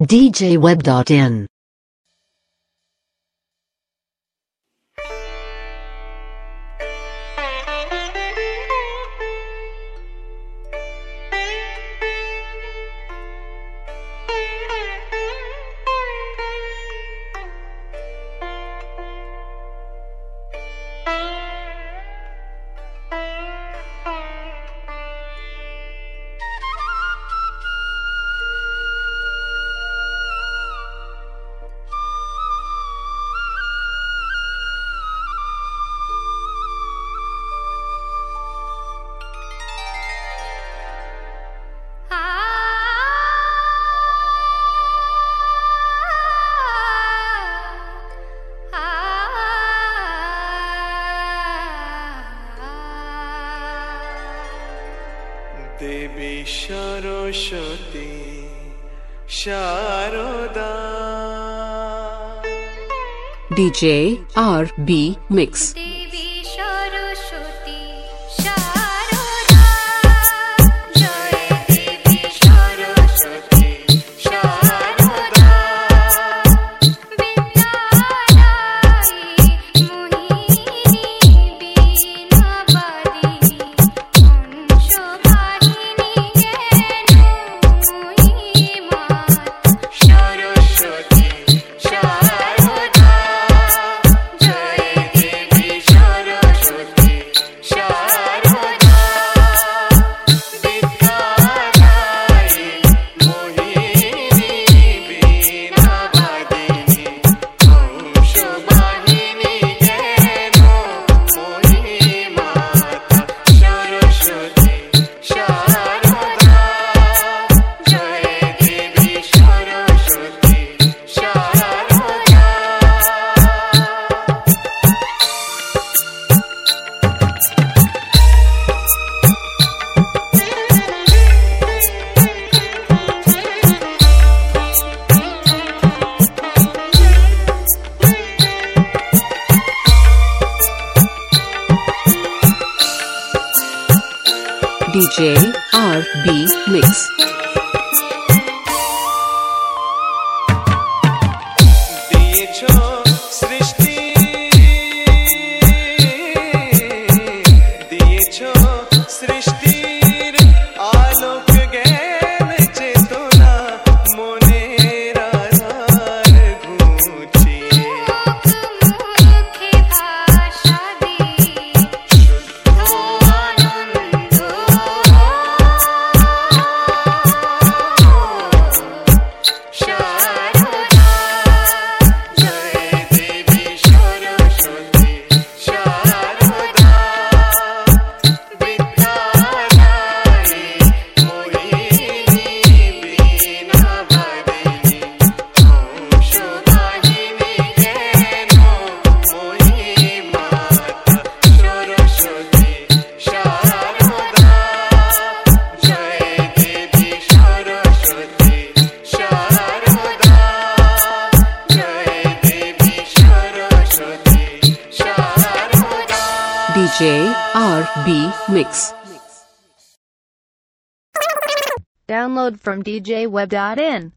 DJWeb.in Devi Saraswati Sharada DJ RB Mix DJ RB Mix. DJ RB Mix. Download from DJWeb.in.